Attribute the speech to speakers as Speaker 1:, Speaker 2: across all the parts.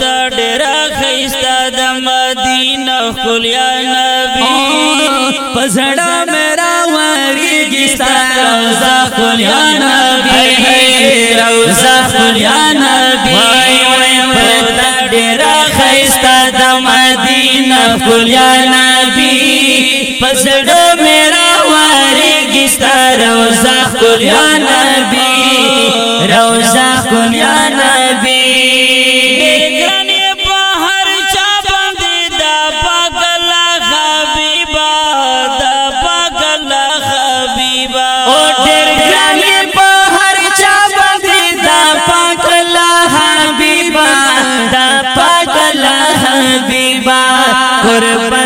Speaker 1: تا ډیرا خيستا د مدینه خپل یا نبی پزړه میرا وریږي ستا روزا خپل یا نبی روزا خپل یا نبی تا ډیرا خيستا د مدینه خپل یا نبی پزړه میرا وریږي ستا روزا خپل یا نبی روزا خپل یا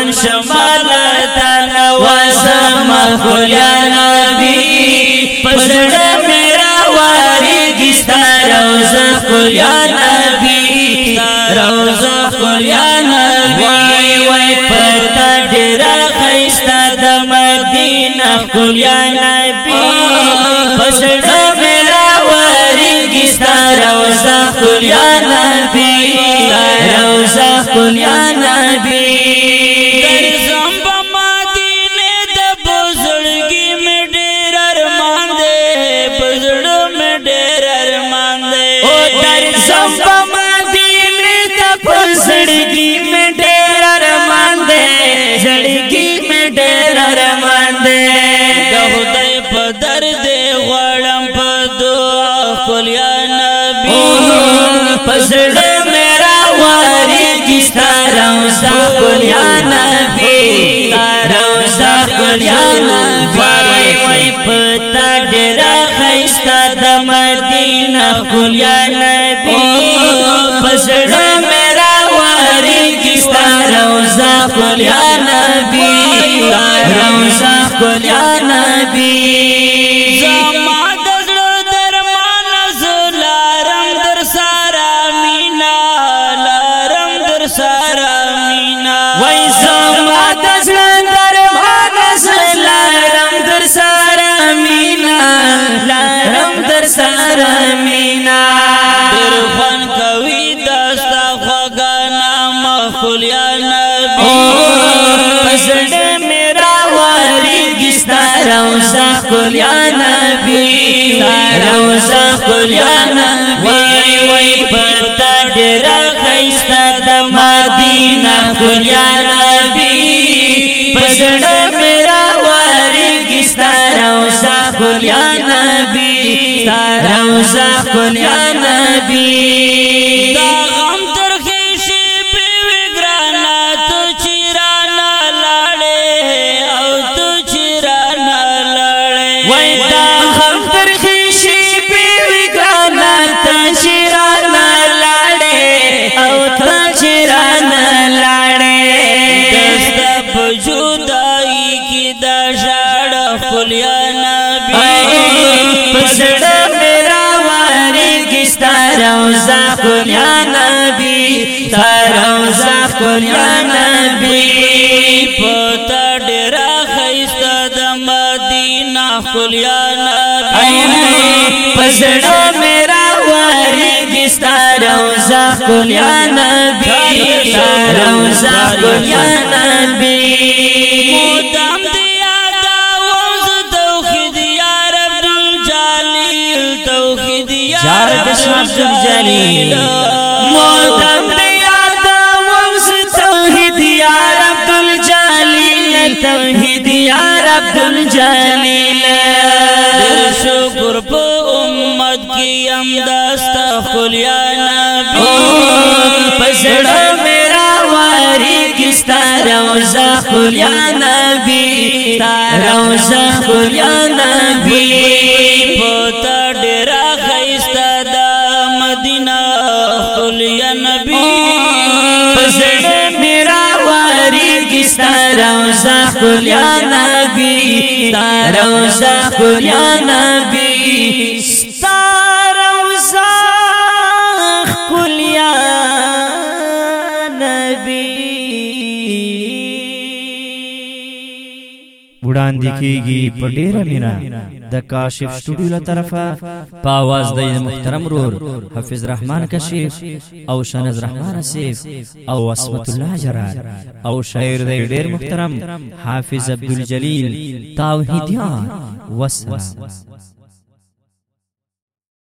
Speaker 1: من شمال تن وسم خلیا نبی پسڑ میرا واری گستا روز خلیا نبی روز خلیا نبی وای پتا ډیر خیستا د مدینه خلیا نبی پسڑ میرا واری گستا روز خلیا نبی روز خلیا نبی دے د خدای په درد غړم په دعا خپل یا نبی پسړ میرا واری کیستا روزا خپل یا نبی روزا خپل یا نبی وای پتا ډیر خیستا د مدینه خپل یا نبی پسړ ګل یا نبی زما د زړه درمان زلارم در سارا مینا لارم در سارا مینا وای زما د زړه درمان زلارم در سارا مینا لارم در سارا مینا روزا کول یا نبی روزا کول یا نبی وای وای پتا ډیر خیستا د مدینه کول یا نبی پسړه میرا واری کیستا روزا کول یا نبی روزا کول یا نبی خپل نبی ترم ز خپل نبی پت ډیر خیست د مدینه خپل نبی پسړه میرا وری ستارم ز خپل نبی ترم ز خپل نبی موتم توحید یا رب الجلیل جنی سہی دیا رہیدنی شکر پو امت کی گیم خلیا نبی پسڑا میرا واری کستا خلیا نبی نیو خلیا نبی تارو سب جانگی تر سب نبی وړاندې کیږي په ډیره مینا د کاشف سټوډیو له طرفه په आवाज د محترم رور حافظ رحمان کشیف او شنز رحمان اسیف او اسمت الله جرار او شاعر د ډیر محترم حافظ عبد الجلیل توحیدیان وسلام